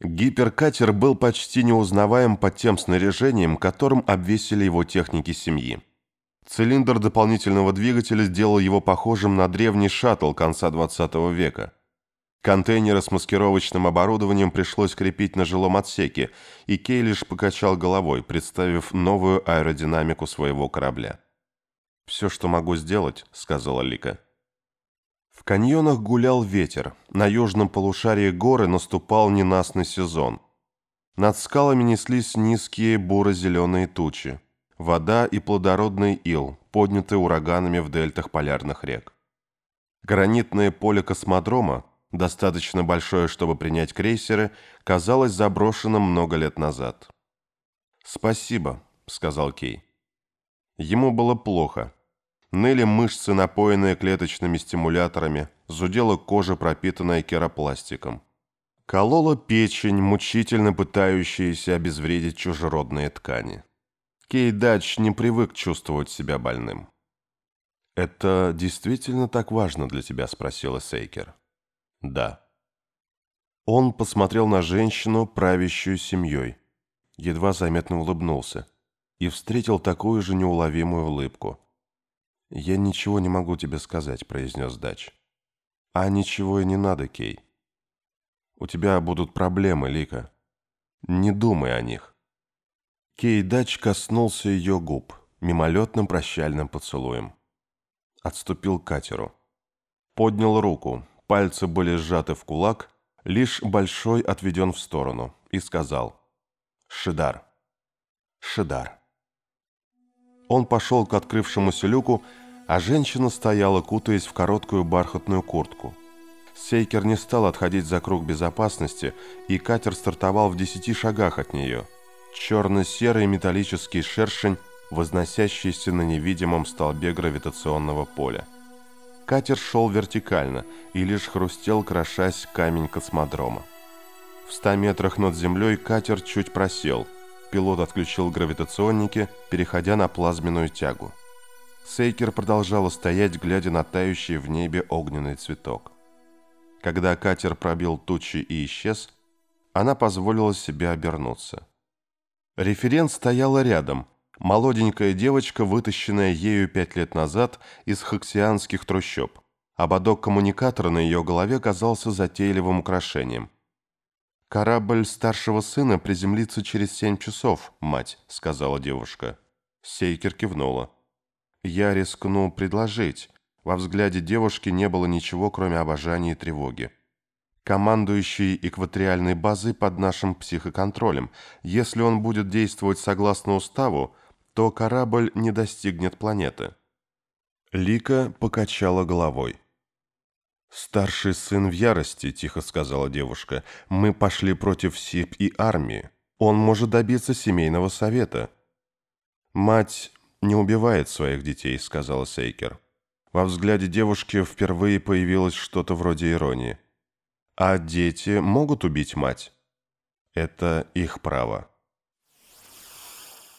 Гиперкатер был почти неузнаваем под тем снаряжением, которым обвесили его техники семьи. Цилиндр дополнительного двигателя сделал его похожим на древний шаттл конца 20 века. Контейнеры с маскировочным оборудованием пришлось крепить на жилом отсеке, и Кей лишь покачал головой, представив новую аэродинамику своего корабля. «Все, что могу сделать», — сказала Лика. В каньонах гулял ветер, на южном полушарии горы наступал ненастный сезон. Над скалами неслись низкие буро-зеленые тучи, вода и плодородный ил, поднятые ураганами в дельтах полярных рек. Гранитное поле космодрома, достаточно большое, чтобы принять крейсеры, казалось заброшенным много лет назад. «Спасибо», — сказал Кей. Ему было плохо. Ныли мышцы, напоенные клеточными стимуляторами, зудела кожа, пропитанная керопластиком. Колола печень, мучительно пытающаяся обезвредить чужеродные ткани. Кей Дач не привык чувствовать себя больным. «Это действительно так важно для тебя?» – спросила Сейкер. «Да». Он посмотрел на женщину, правящую семьей. Едва заметно улыбнулся. И встретил такую же неуловимую улыбку – «Я ничего не могу тебе сказать», — произнес Дач. «А ничего и не надо, Кей. У тебя будут проблемы, Лика. Не думай о них». Кей Дач коснулся ее губ мимолетным прощальным поцелуем. Отступил к катеру. Поднял руку, пальцы были сжаты в кулак, лишь большой отведен в сторону, и сказал «Шидар! Шидар!» Он пошел к открывшемуся люку, а женщина стояла, кутаясь в короткую бархатную куртку. Сейкер не стал отходить за круг безопасности, и катер стартовал в десяти шагах от нее. Черно-серый металлический шершень, возносящийся на невидимом столбе гравитационного поля. Катер шел вертикально и лишь хрустел, крошась камень космодрома. В ста метрах над землей катер чуть просел – Пилот отключил гравитационники, переходя на плазменную тягу. Сейкер продолжала стоять, глядя на тающий в небе огненный цветок. Когда катер пробил тучи и исчез, она позволила себе обернуться. Референт стояла рядом, молоденькая девочка, вытащенная ею пять лет назад из хаксианских трущоб. Ободок коммуникатора на ее голове казался затейливым украшением. «Корабль старшего сына приземлится через семь часов, мать», — сказала девушка. Сейкер кивнула. «Я рискну предложить». Во взгляде девушки не было ничего, кроме обожания и тревоги. «Командующий экваториальной базы под нашим психоконтролем. Если он будет действовать согласно уставу, то корабль не достигнет планеты». Лика покачала головой. «Старший сын в ярости», — тихо сказала девушка. «Мы пошли против СИП и армии. Он может добиться семейного совета». «Мать не убивает своих детей», — сказала Сейкер. Во взгляде девушки впервые появилось что-то вроде иронии. «А дети могут убить мать?» «Это их право».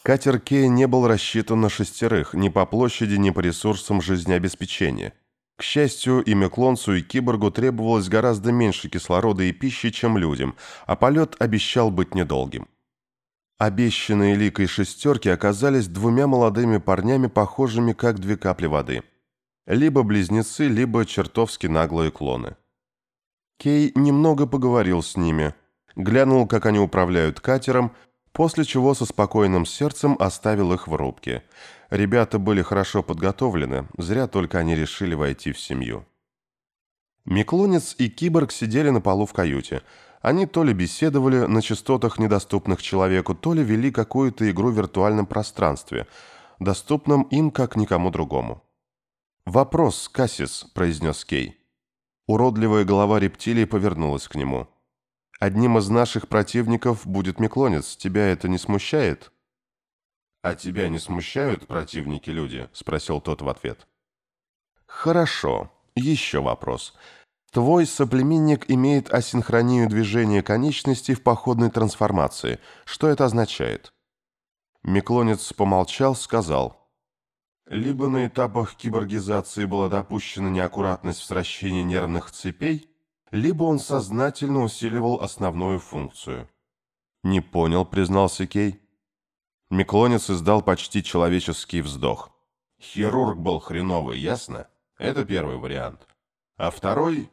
Катер Кей не был рассчитан на шестерых ни по площади, ни по ресурсам жизнеобеспечения. К счастью, и Меклонцу, и Киборгу требовалось гораздо меньше кислорода и пищи, чем людям, а полет обещал быть недолгим. Обещанные ликой шестерки оказались двумя молодыми парнями, похожими как две капли воды. Либо близнецы, либо чертовски наглые клоны. Кей немного поговорил с ними, глянул, как они управляют катером, после чего со спокойным сердцем оставил их в рубке – Ребята были хорошо подготовлены, зря только они решили войти в семью. Миклонец и Киборг сидели на полу в каюте. Они то ли беседовали на частотах, недоступных человеку, то ли вели какую-то игру в виртуальном пространстве, доступном им как никому другому. «Вопрос, Кассис», — произнес Кей. Уродливая голова рептилии повернулась к нему. «Одним из наших противников будет Миклонец. Тебя это не смущает?» «А тебя не смущают противники-люди?» – спросил тот в ответ. «Хорошо. Еще вопрос. Твой соплеменник имеет асинхронию движения конечностей в походной трансформации. Что это означает?» Миклонец помолчал, сказал. «Либо на этапах киборгизации была допущена неаккуратность в сращении нервных цепей, либо он сознательно усиливал основную функцию. «Не понял», — признался Кей. Миклонец издал почти человеческий вздох. «Хирург был хреновый, ясно? Это первый вариант. А второй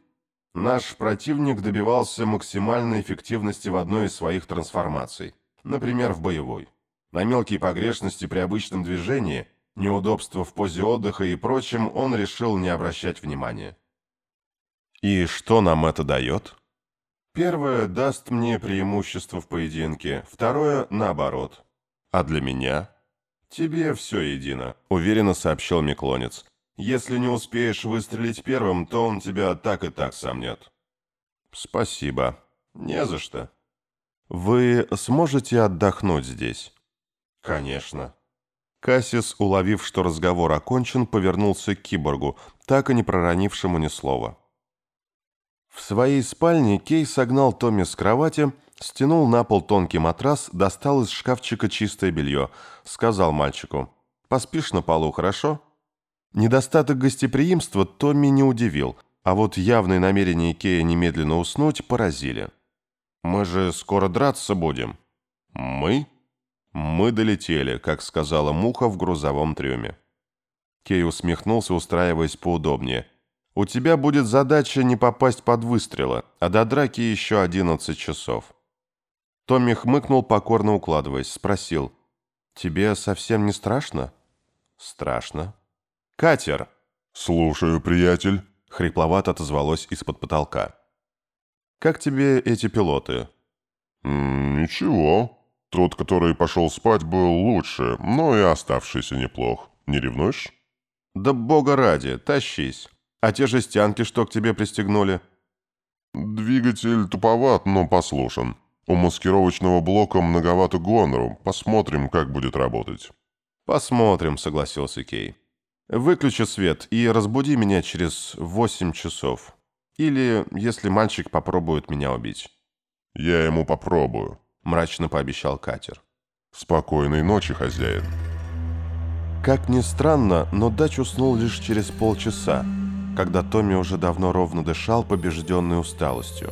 Наш противник добивался максимальной эффективности в одной из своих трансформаций, например, в боевой. На мелкие погрешности при обычном движении, неудобства в позе отдыха и прочем он решил не обращать внимания. И что нам это дает? Первое даст мне преимущество в поединке, второе – наоборот. А для меня? Тебе все едино, уверенно сообщил Миклонец. Если не успеешь выстрелить первым, то он тебя так и так сомнет. Спасибо. Не за что. Вы сможете отдохнуть здесь? Конечно. Кассис, уловив, что разговор окончен, повернулся к киборгу, так и не проронившему ни слова. В своей спальне Кей согнал Томми с кровати, стянул на пол тонкий матрас, достал из шкафчика чистое белье, сказал мальчику «Поспишь на полу, хорошо?» Недостаток гостеприимства Томми не удивил, а вот явные намерения Кея немедленно уснуть поразили. «Мы же скоро драться будем». «Мы?» «Мы долетели», как сказала Муха в грузовом трюме. Кей усмехнулся, устраиваясь поудобнее. «У тебя будет задача не попасть под выстрелы, а до драки еще одиннадцать часов». Томми хмыкнул, покорно укладываясь, спросил. «Тебе совсем не страшно?» «Страшно», «Катер!» «Слушаю, приятель», — хрипловато отозвалось из-под потолка. «Как тебе эти пилоты?» «Ничего. Тот, который пошел спать, был лучше, но и оставшийся неплох. Не ревнуешь?» «Да бога ради, тащись. А те жестянки, что к тебе пристегнули?» «Двигатель туповат, но послушен. У маскировочного блока многовато гонору. Посмотрим, как будет работать». «Посмотрим», — согласился Кей. Выключи свет и разбуди меня через восемь часов. Или если мальчик попробует меня убить». «Я ему попробую», — мрачно пообещал катер. «Спокойной ночи, хозяин». Как ни странно, но Дач уснул лишь через полчаса, когда Томми уже давно ровно дышал, побежденный усталостью.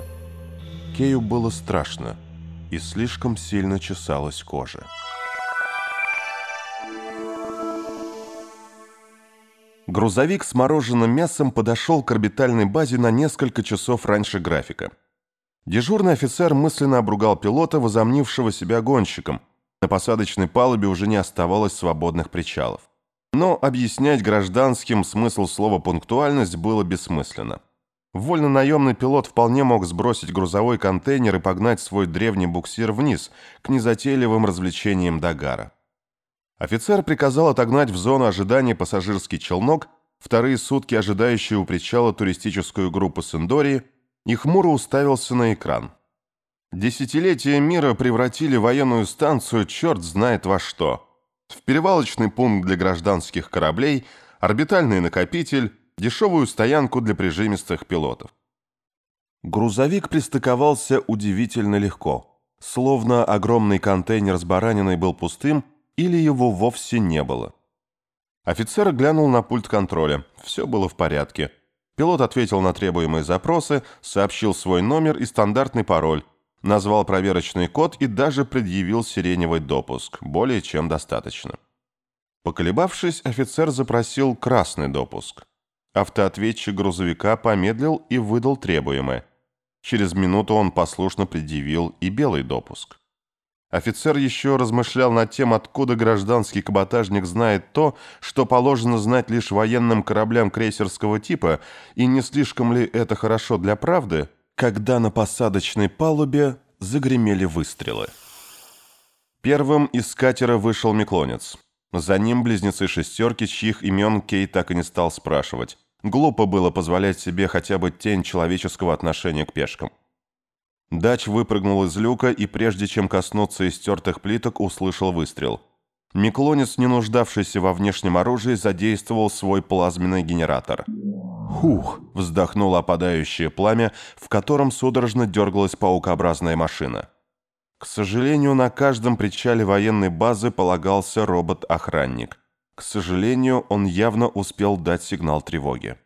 Кею было страшно, и слишком сильно чесалась кожа. Грузовик с мороженым мясом подошел к орбитальной базе на несколько часов раньше графика. Дежурный офицер мысленно обругал пилота, возомнившего себя гонщиком. На посадочной палубе уже не оставалось свободных причалов. Но объяснять гражданским смысл слова «пунктуальность» было бессмысленно. Вольно-наемный пилот вполне мог сбросить грузовой контейнер и погнать свой древний буксир вниз, к незатейливым развлечениям Дагара. Офицер приказал отогнать в зону ожидания пассажирский челнок, вторые сутки ожидающие у причала туристическую группу Сендории, и хмуро уставился на экран. Десятилетия мира превратили военную станцию черт знает во что. В перевалочный пункт для гражданских кораблей, орбитальный накопитель, дешевую стоянку для прижимистых пилотов. Грузовик пристыковался удивительно легко. Словно огромный контейнер с бараниной был пустым, или его вовсе не было. Офицер глянул на пульт контроля. Все было в порядке. Пилот ответил на требуемые запросы, сообщил свой номер и стандартный пароль, назвал проверочный код и даже предъявил сиреневый допуск. Более чем достаточно. Поколебавшись, офицер запросил красный допуск. Автоответчик грузовика помедлил и выдал требуемое. Через минуту он послушно предъявил и белый допуск. Офицер еще размышлял над тем, откуда гражданский каботажник знает то, что положено знать лишь военным кораблям крейсерского типа, и не слишком ли это хорошо для правды, когда на посадочной палубе загремели выстрелы. Первым из катера вышел Миклонец. За ним близнецы шестерки, чьих имен Кей так и не стал спрашивать. Глупо было позволять себе хотя бы тень человеческого отношения к пешкам. Дач выпрыгнул из люка и, прежде чем коснуться истертых плиток, услышал выстрел. Миклонец, не нуждавшийся во внешнем оружии, задействовал свой плазменный генератор. «Хух!» – вздохнуло опадающее пламя, в котором судорожно дергалась паукообразная машина. К сожалению, на каждом причале военной базы полагался робот-охранник. К сожалению, он явно успел дать сигнал тревоги.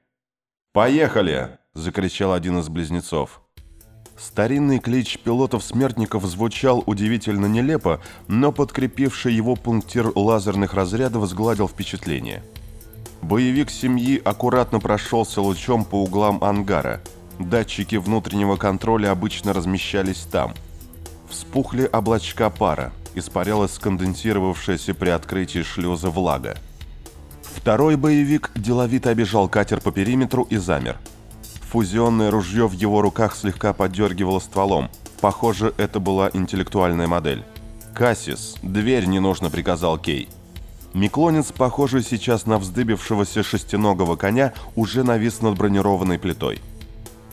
«Поехали!» закричал один из близнецов. Старинный клич пилотов-смертников звучал удивительно нелепо, но подкрепивший его пунктир лазерных разрядов сгладил впечатление. Боевик семьи аккуратно прошелся лучом по углам ангара. Датчики внутреннего контроля обычно размещались там. Вспухли облачка пара, испарялась сконденсировавшаяся при открытии шлюза влага. Второй боевик деловито обежал катер по периметру и замер – Фузионное ружье в его руках слегка подергивало стволом. Похоже, это была интеллектуальная модель. «Кассис, дверь не нужно», — приказал Кей. Миклонец, похожий сейчас на вздыбившегося шестиногого коня, уже навис над бронированной плитой.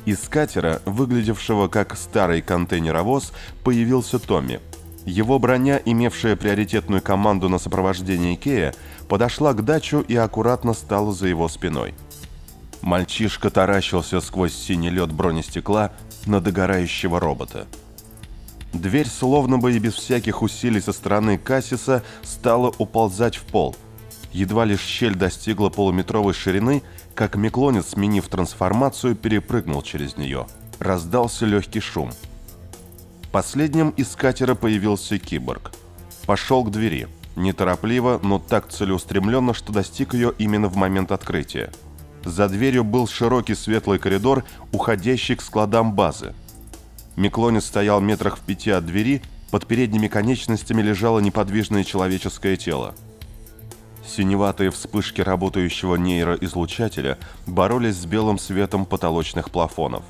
Из катера, выглядевшего как старый контейнеровоз, появился Томми. Его броня, имевшая приоритетную команду на сопровождение Кея, подошла к дачу и аккуратно стала за его спиной. Мальчишка таращился сквозь синий лед бронестекла на догорающего робота. Дверь, словно бы и без всяких усилий со стороны Кассиса, стала уползать в пол. Едва лишь щель достигла полуметровой ширины, как Меклонец, сменив трансформацию, перепрыгнул через нее. Раздался легкий шум. Последним из катера появился киборг. Пошел к двери. Неторопливо, но так целеустремленно, что достиг ее именно в момент открытия. За дверью был широкий светлый коридор, уходящий к складам базы. Миклонец стоял метрах в пяти от двери, под передними конечностями лежало неподвижное человеческое тело. Синеватые вспышки работающего нейроизлучателя боролись с белым светом потолочных плафонов.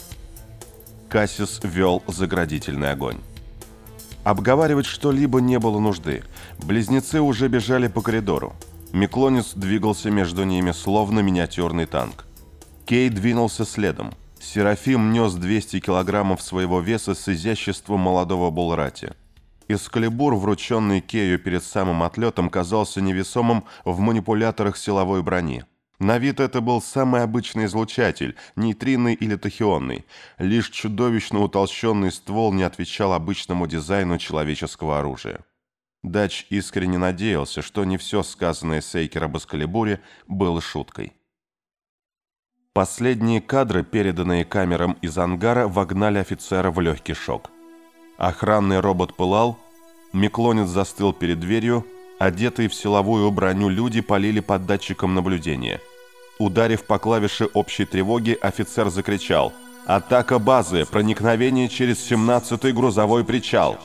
Кассис вел заградительный огонь. Обговаривать что-либо не было нужды. Близнецы уже бежали по коридору. Миклонец двигался между ними, словно миниатюрный танк. Кей двинулся следом. Серафим нес 200 килограммов своего веса с изяществом молодого Булрати. Эскалибур, врученный Кею перед самым отлетом, казался невесомым в манипуляторах силовой брони. На вид это был самый обычный излучатель, нейтринный или тахионный. Лишь чудовищно утолщенный ствол не отвечал обычному дизайну человеческого оружия. Дач искренне надеялся, что не все сказанное Сейкер об Эскалибуре было шуткой. Последние кадры, переданные камерам из ангара, вогнали офицера в легкий шок. Охранный робот пылал, Миклонец застыл перед дверью, одетые в силовую броню люди полили под датчиком наблюдения. Ударив по клавише общей тревоги, офицер закричал «Атака базы! Проникновение через 17-й грузовой причал!»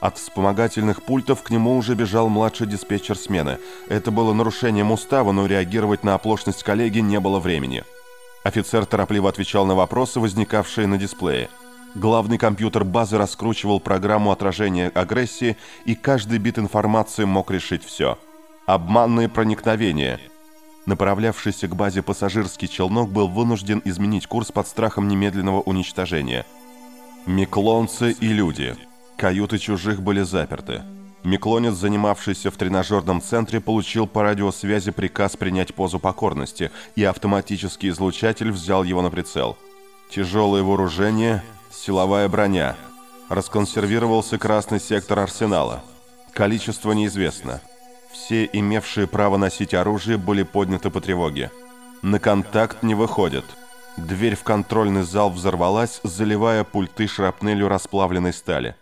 От вспомогательных пультов к нему уже бежал младший диспетчер смены. Это было нарушением устава, но реагировать на оплошность коллеги не было времени. Офицер торопливо отвечал на вопросы, возникавшие на дисплее. Главный компьютер базы раскручивал программу отражения агрессии, и каждый бит информации мог решить все. Обманные проникновения. Направлявшийся к базе пассажирский челнок был вынужден изменить курс под страхом немедленного уничтожения. Миклонцы и люди – Каюты чужих были заперты. Миклонец, занимавшийся в тренажерном центре, получил по радиосвязи приказ принять позу покорности, и автоматический излучатель взял его на прицел. Тяжелое вооружение, силовая броня. Расконсервировался красный сектор арсенала. Количество неизвестно. Все, имевшие право носить оружие, были подняты по тревоге. На контакт не выходят. Дверь в контрольный зал взорвалась, заливая пульты шрапнелью расплавленной стали.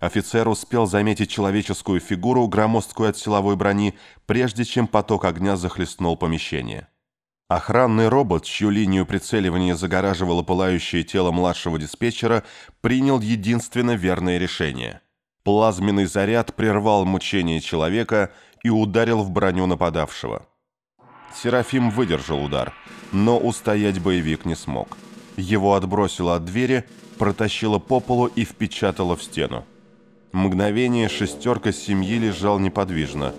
Офицер успел заметить человеческую фигуру, громоздкую от силовой брони, прежде чем поток огня захлестнул помещение. Охранный робот, чью линию прицеливания загораживало пылающее тело младшего диспетчера, принял единственно верное решение. Плазменный заряд прервал мучение человека и ударил в броню нападавшего. Серафим выдержал удар, но устоять боевик не смог. Его отбросило от двери, протащило по полу и впечатало в стену. Мгновение шестерка семьи лежал неподвижно.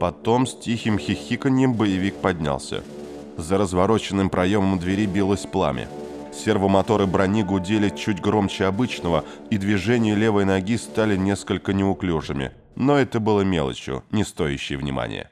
Потом с тихим хихиканьем боевик поднялся. За развороченным проемом двери билось пламя. Сервомоторы брони гудели чуть громче обычного, и движения левой ноги стали несколько неуклюжими. Но это было мелочью, не стоящей внимания.